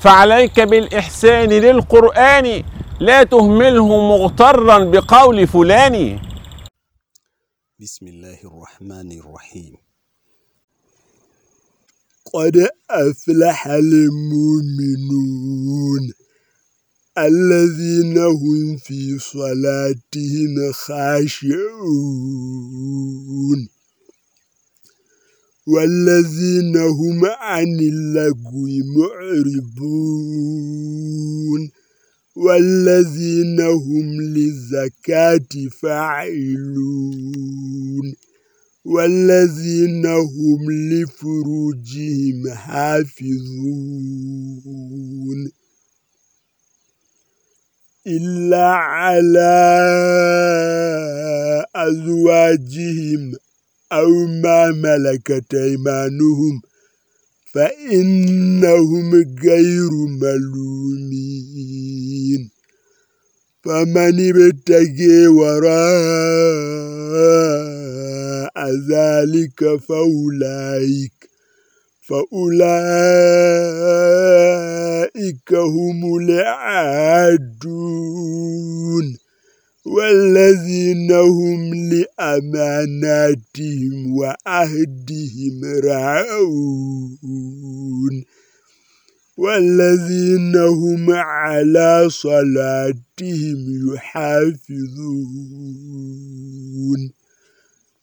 فعليك بالإحسان للقرآن لا تهمله مغترا بقول فلان. بسم الله الرحمن الرحيم. قد أفلح المؤمنون الذين هم في صلاتهم خاشعون. والذين هم عن اللغو معرضون. والذين هم للزكاة فاعلون. والذين هم لفروجهم حافظون. إلا على أزواجهم أو ما ملكت أيمانهم فإنهم غير ملومين. فمن ابتغي وراء ذلك فأولئك فأولئك هم العادون والذين هم لأماناتهم وعهدهم راعون. والذين هم على صلاتهم يحافظون.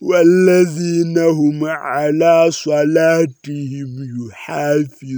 والذين هم على صلاتهم يحافظون.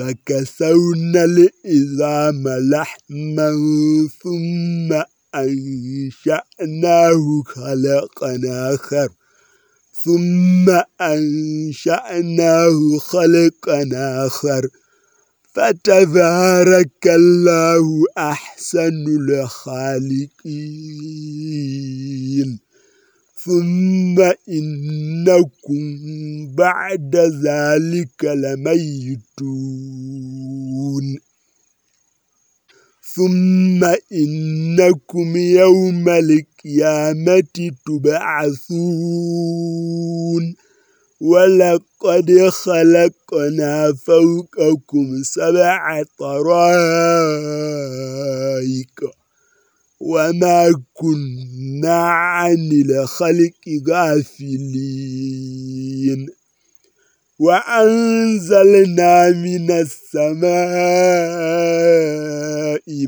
فكسونا العظام لحما ثم أنشأناه خلقنا آخر. ثم أنشأناه خلقا آخر. فتبارك الله أحسن الخالقين. ثم إنكم بعد ذلك لميتون. ثم إنكم يوم القيامة تبعثون. ولقد خلقنا فوقكم سبع طرائق. وما كنا عن الخلق غافلين وأنزلنا من السماء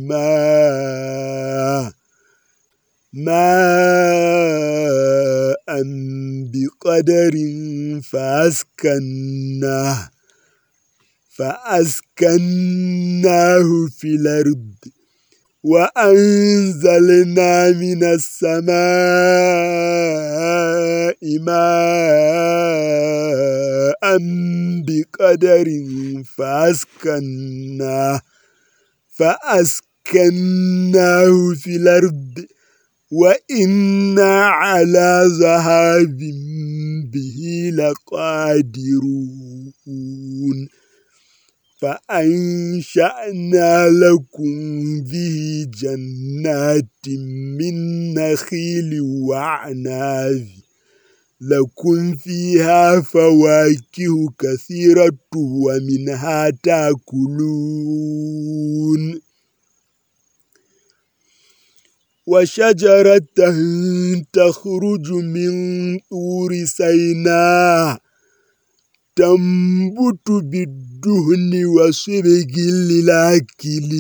ماء ماء بقدر فأسكناه فأسكناه في الأرض وأنزلنا من السماء ماء بقدر فأسكناه فأسكناه في الأرض وإنا على ذهاب به لقادرون. فأنشأنا لكم به جنات من نخيل وعناب لكم فيها فواكه كثيرة ومنها تأكلون. وشجرة تخرج من طور سيناء. تنبت بالدهن وصبغ للآكلين.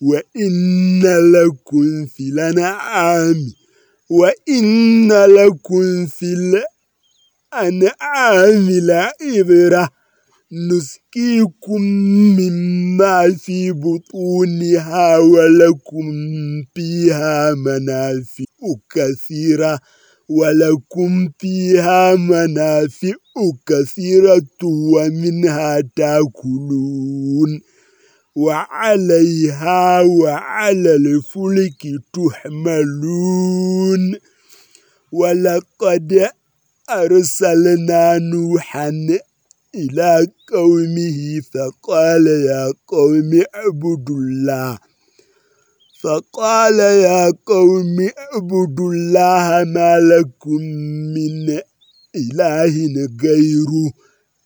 وإن لكم في الأنعام وإن لكم في الأنعام لعبرة. نسقيكم مما في بطونها ولكم فيها منافع كثيرة. ولكم فيها منافع كثيرة ومنها تأكلون وعليها وعلى الفلك تحملون ولقد أرسلنا نوحا إلى قومه فقال يا قوم اعبدوا الله فقال يا قوم اعبدوا الله ما لكم من إله غيره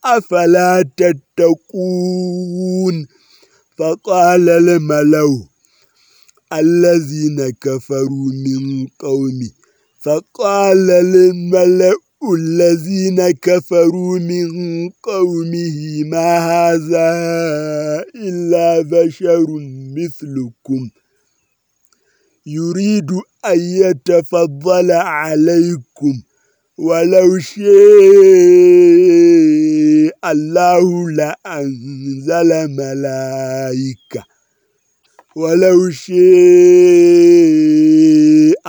أفلا تتقون؟ فقال الملو الذين كفروا من قومه فقال الملأ الذين كفروا من قومه ما هذا إلا بشر مثلكم؟ يريد أن يتفضل عليكم. ولو شاء الله لأنزل ملائكة. ولو شاء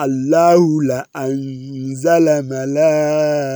الله لأنزل ملائكة.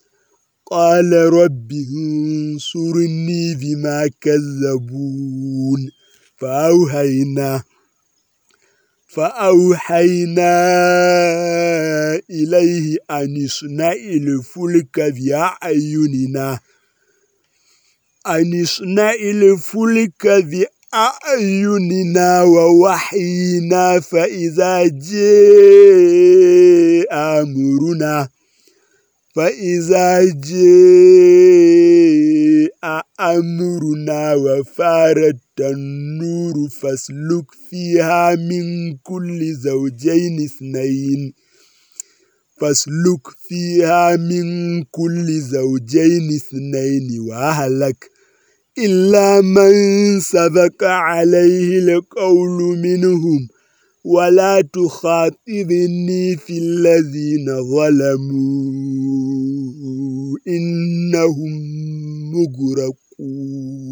قال رب انصرني بما كذبون. فأوهينا فأوحينا إليه أن اصنع الفلك بأعيننا. أن اصنع الفلك بأعيننا ووحينا فإذا جاء أمرنا فإذا جاء أمرنا وفارت النور فاسلك فيها من كل زوجين اثنين فاسلك فيها من كل زوجين اثنين وأهلك إلا من سبق عليه القول منهم ولا تخاطبني في الذين ظلموا. إنهم مغرقون.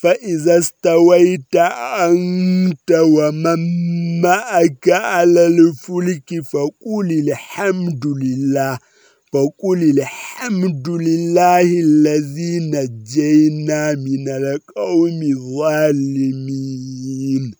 فإذا استويت أنت ومن معك على الفلك فقول الحمد لله. فقل الحمد لله الذي نجينا من القوم الظالمين.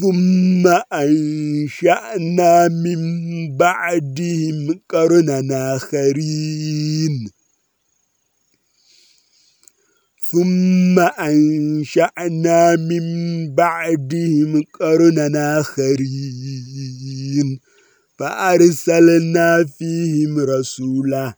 ثم أنشأنا من بعدهم قرنا آخرين. ثم أنشأنا من بعدهم قرنا آخرين. فأرسلنا فيهم رسولا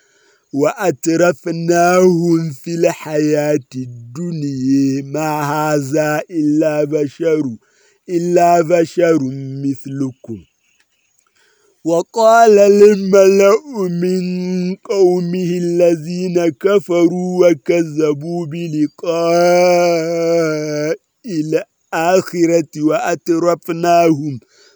وأترفناهم في الحياة الدنيا ما هذا إلا بشر إلا بشر مثلكم. وقال الملأ من قومه الذين كفروا وكذبوا بلقاء الآخرة وأترفناهم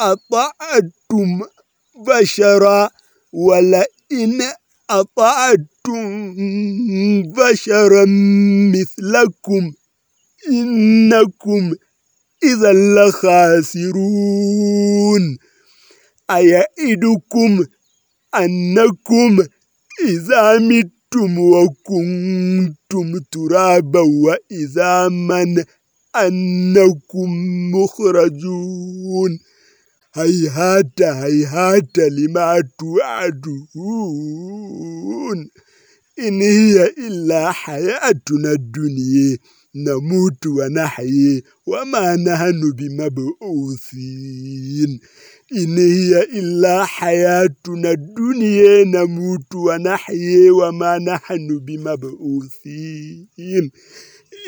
أطعتم بشرا ولئن أطعتم بشرا مثلكم إنكم إذا لخاسرون. أيئدكم أنكم إذا متم وكنتم ترابا وإذا من أنكم مخرجون. هيهات هيهات لما توعدون. إن هي إلا حياتنا الدنيا نموت ونحيي وما نحن بمبعوثين. إن هي إلا حياتنا الدنيا نموت ونحيي وما نحن بمبعوثين.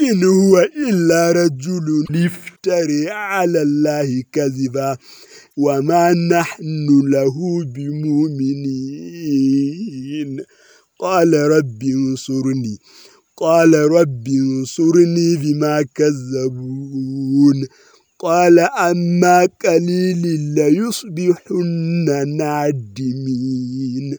إن هو إلا رجل يفتري على الله كذبا وما نحن له بمؤمنين. قال رب انصرني. قال رب انصرني بما كذبون. قال أما قليل ليصبحن نادمين.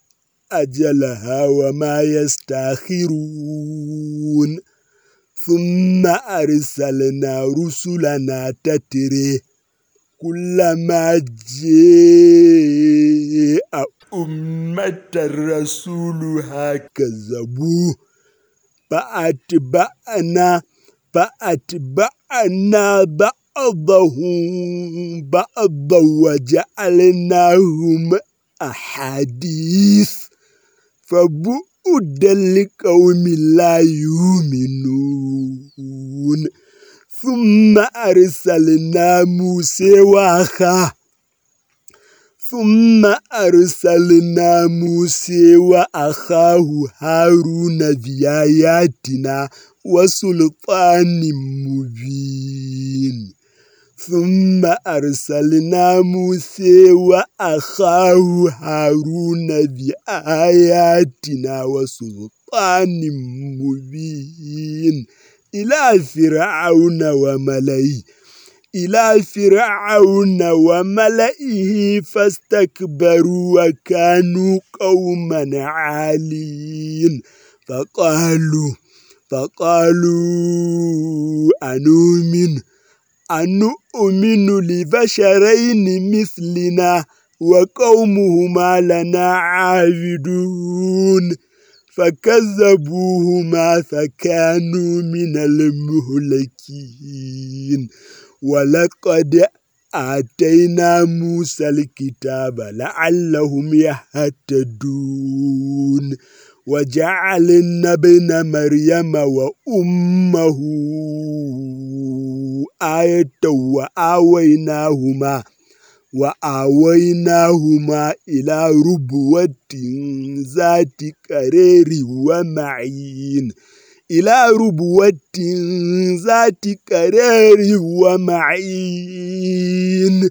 أجلها وما يستأخرون. ثم أرسلنا رسلنا تتري كلما جاء أمة رسولها كذبوه فأتبعنا فأتبعنا بعضهم بعضا وجعلناهم أحاديث. فبعدا لقوم لا يؤمنون ثم أرسلنا موسى وأخاه ثم أرسلنا موسى وأخاه هارون بآياتنا وسلطان مبين ثم أرسلنا موسى وأخاه هارون بآياتنا وسلطان مبين إلى فرعون وملئه إلى فرعون وملئه فاستكبروا وكانوا قوما عالين. فقالوا فقالوا أنؤمن؟ أنؤمن لبشرين مثلنا وقومهما لنا عابدون فكذبوهما فكانوا من المهلكين ولقد آتينا موسى الكتاب لعلهم يهتدون وجعلنا ابن مريم وأمه آية وآويناهما وآويناهما إلى ربوة ذات قرير ومعين إلى ربوة ذات قرار ومعين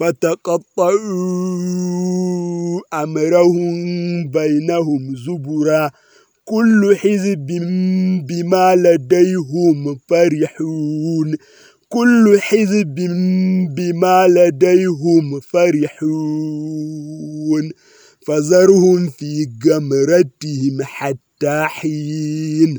فتقطعوا أمرهم بينهم زبرا. كل حزب بما لديهم فرحون. كل حزب بما لديهم فرحون. فذرهم في جمرتهم حتى حين.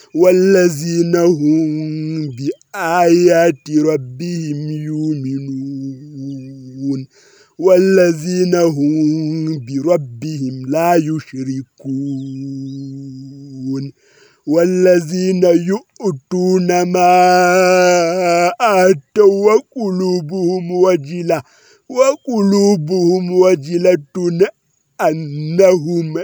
والذين هم بآيات ربهم يؤمنون والذين هم بربهم لا يشركون والذين يؤتون ما آتوا وقلوبهم وجلة وقلوبهم وجلة أنهم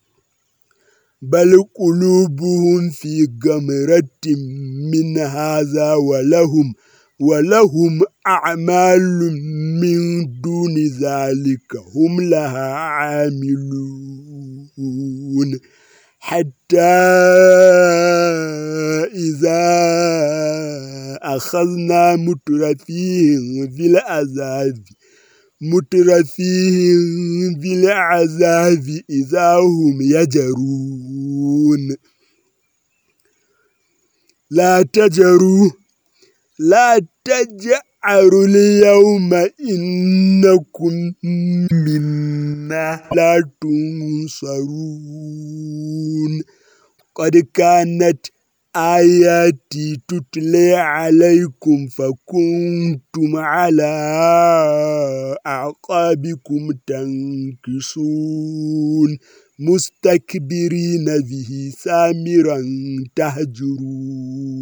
بل قلوبهم في غمرة من هذا ولهم ولهم أعمال من دون ذلك. هم لها عاملون. حتى إذا أخذنا مترفيهم بالعذاب مترفيهم بالعذاب إذا هم يجرون. لا تجروا لا تجعروا اليوم إنكم منا. لا تنصرون. قد كانت آياتي تتلي عليكم فكنتم على أعقابكم تنكسون مستكبرين به سامرا تهجرون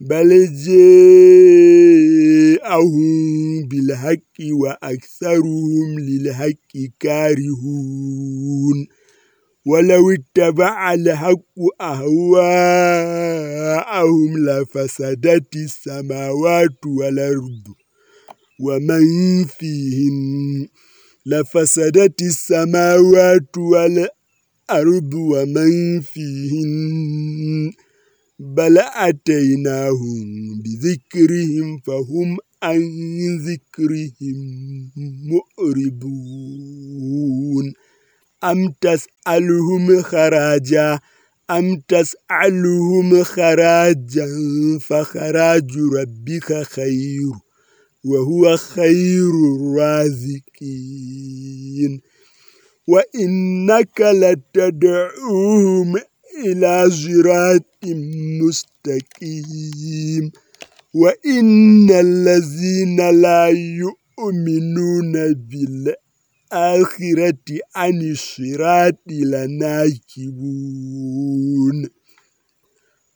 بل جاءهم بالحق وأكثرهم للحق كارهون. ولو اتبع الحق أهواءهم لفسدت السماوات والأرض ومن فيهن لفسدت السماوات والأرض ومن فيهن بل أتيناهم بذكرهم فهم عن ذكرهم مؤربون. أم تسألهم خراجا؟ أم تسألهم خراجا فخراج ربك خير وهو خير الرازقين. وإنك لتدعوهم إلى صراط مستقيم. وإن الذين لا يؤمنون بالآخرة عن الصراط لناكبون.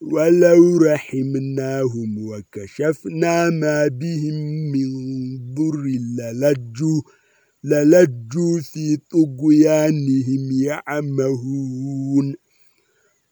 ولو رحمناهم وكشفنا ما بهم من ضر للجوا للجوا في طغيانهم يعمهون.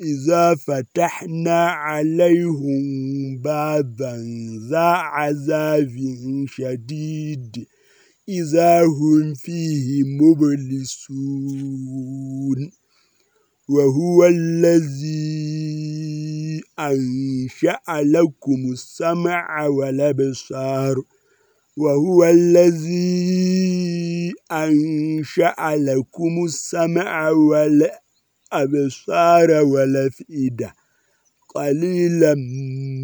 إذا فتحنا عليهم بابا ذا عذاب شديد. إذا هم فيه مبلسون. وهو الذي أنشأ لكم السمع والأبصار. وهو الذي أنشأ لكم السمع والأبصار والأفئدة قليلا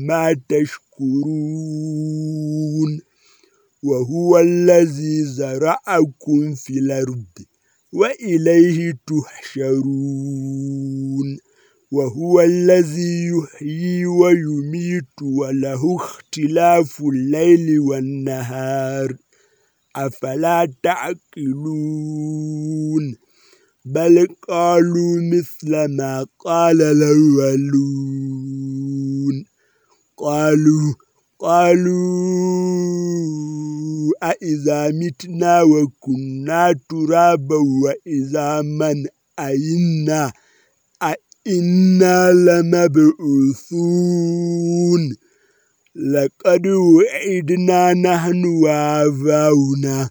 ما تشكرون. وهو الذي زرعكم في الأرض وإليه تحشرون. وهو الذي يحيي ويميت وله اختلاف الليل والنهار. أفلا تعقلون؟ بل قالوا مثل ما قال الأولون. قالوا قالوا أئذا متنا وكنا ترابا وإذا من أئنا أئنا لمبعوثون. لقد وعدنا نحن وآباؤنا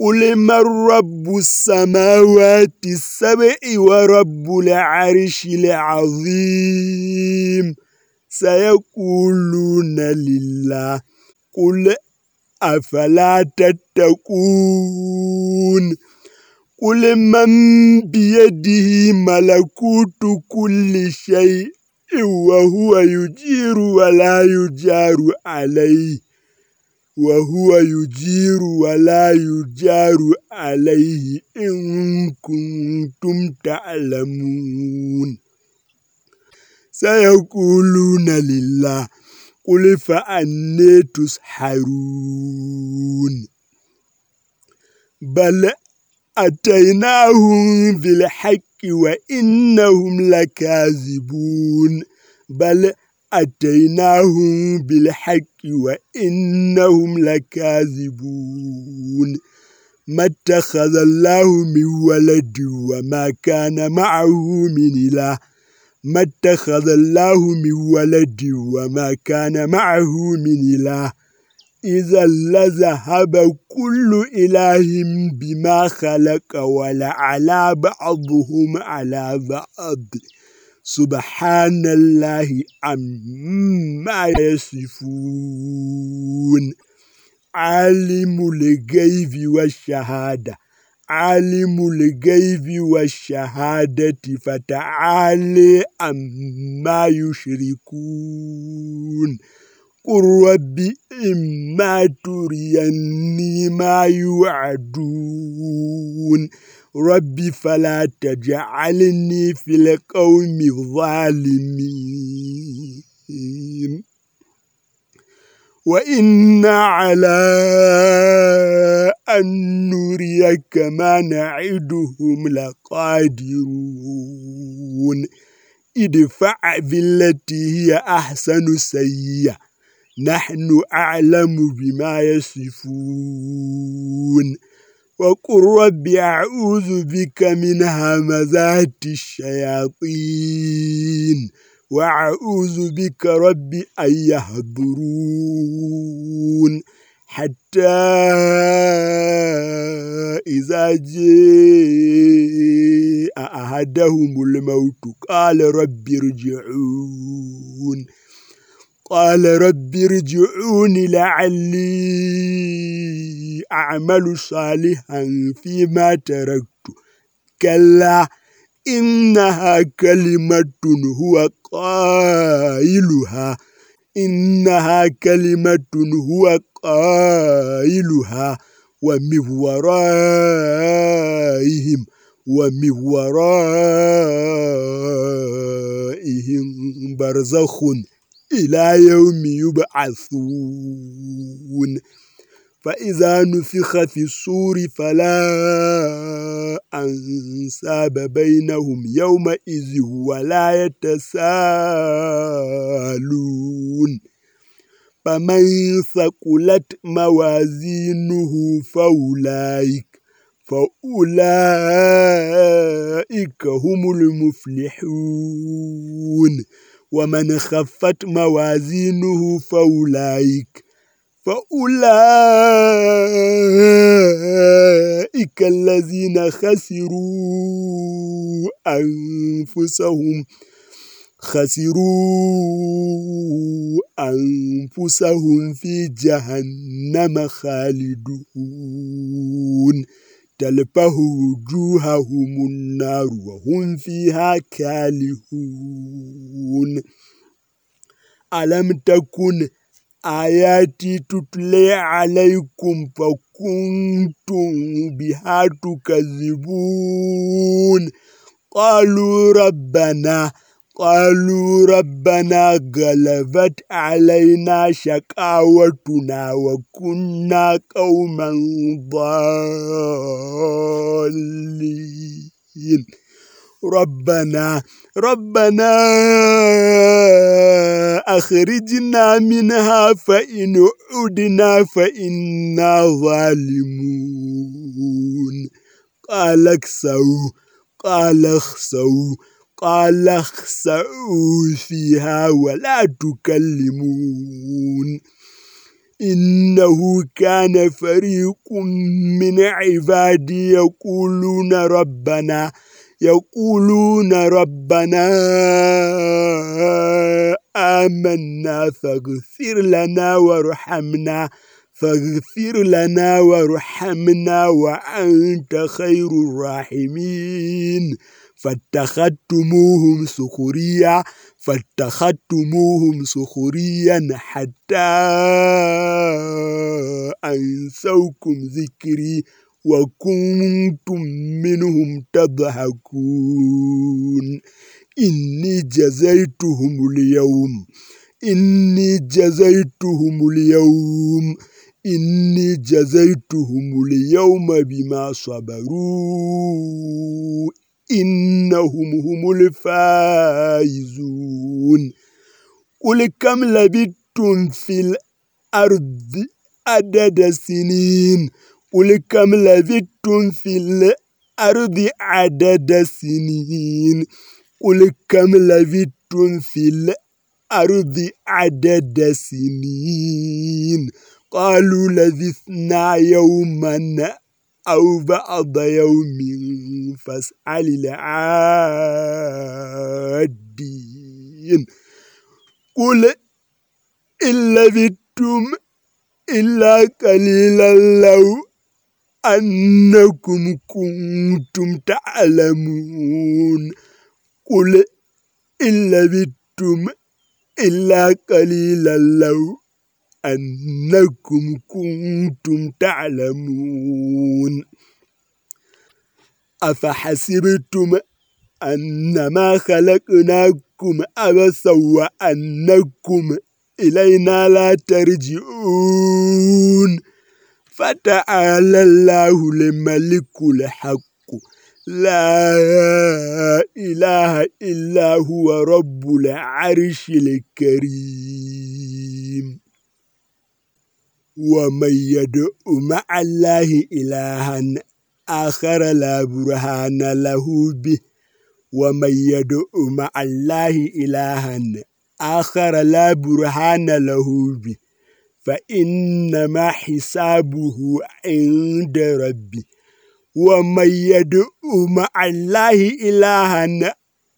قل من رب السماوات السبع ورب العرش العظيم سيقولون لله قل أفلا تتقون قل من بيده ملكوت كل شيء وهو يجير ولا يجار عليه وهو يجير ولا يجار عليه إن كنتم تعلمون سيقولون لله قل فأني تسحرون بل أتيناهم بالحق وإنهم لكاذبون بل أتيناهم بالحق وإنهم لكاذبون ما اتخذ الله من ولد وما كان معه من إله ما اتخذ الله من ولد وما كان معه من إله إذا لذهب كل إله بما خلق ولعلى بعضهم على بعض سبحان الله عما يصفون. عالم الغيب والشهادة. عالم الغيب والشهادة فتعالي عما يشركون. قل رب إما تريني ما يوعدون. رب فلا تجعلني في القوم الظالمين وإن على أن نريك ما نعدهم لقادرون ادفع بالتي هي أحسن سيئة نحن أعلم بما يصفون وقل رب أعوذ بك من همزات الشياطين وأعوذ بك رب أن يهضرون حتى إذا جاء أحدهم الموت قال رب ارجعون قال رب ارجعون لعلي أعمل صالحا فيما تركت. كلا إنها كلمة هو قائلها. إنها كلمة هو قائلها. ومن ورائهم ومن ورائهم برزخ إلى يوم يبعثون. فإذا نفخ في الصور فلا أنساب بينهم يومئذ ولا يتسالون فمن ثقلت موازينه فأولئك فأولئك هم المفلحون. ومن خفت موازينه فأولئك فأولئك الذين خسروا أنفسهم خسروا أنفسهم في جهنم خالدون تلفه وجوههم النار وهم فيها كالهون ألم تكن آياتي تتلي عليكم فكنتم بها تكذبون. قالوا ربنا قالوا ربنا غلبت علينا شقاوتنا وكنا قوما ضالين. ربنا ربنا أخرجنا منها فإن عدنا فإنا ظالمون. قال اكسوا قال اخسوا قال اخسئوا فيها ولا تكلمون. إنه كان فريق من عبادي يقولون ربنا يقولون ربنا آمنا فاغفر لنا وارحمنا. فاغفر لنا وارحمنا وأنت خير الراحمين. فاتخذتموهم سخريا فاتخذتموهم سخريا حتى أنسوكم ذكري وكنتم منهم تضحكون. إني جزيتهم اليوم. إني جزيتهم اليوم. إني جزيتهم اليوم بما صبروا. إنهم هم الفائزون. قل كم لبثتم في الأرض عدد سنين؟ قل كم لبثتم في الأرض عدد سنين؟ قل كم لبثتم في الأرض عدد سنين قالوا لبثنا يوما أو بعض يوم فاسأل العادين قل إن لبثتم إلا قليلا لو أنكم كنتم تعلمون قل إن لبثتم إلا قليلا لو أنكم كنتم تعلمون. أفحسبتم أنما خلقناكم أبسا وأنكم إلينا لا ترجعون. فتعالى الله لملك الحق. لا إله إلا هو رب العرش الكريم. ومن يدع مع الله إلها آخر لا برهان له به. ومن يدع مع الله إلها آخر لا برهان له به. فإنما حسابه عند ربي ومن يدع مع الله إلها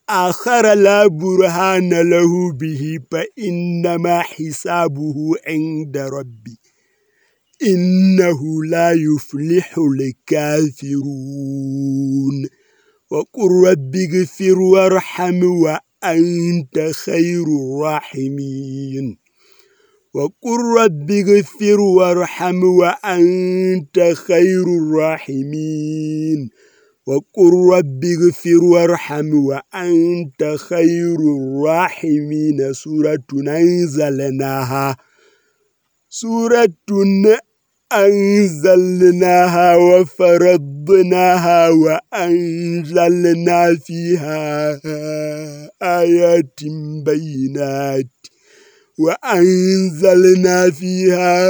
آخر لا برهان له به فإنما حسابه عند ربي إنه لا يفلح الكافرون وقل رب اغفر وارحم وأنت خير الراحمين وقل رب اغفر وارحم وأنت خير الراحمين. وقل رب اغفر وارحم وأنت خير الراحمين. سورة أنزلناها. سورة أنزلناها وفرضناها وأنزلنا فيها آيات بينات. وأنزلنا فيها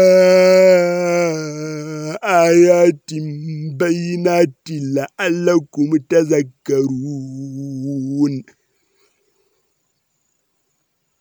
آيات بينات لعلكم تذكرون.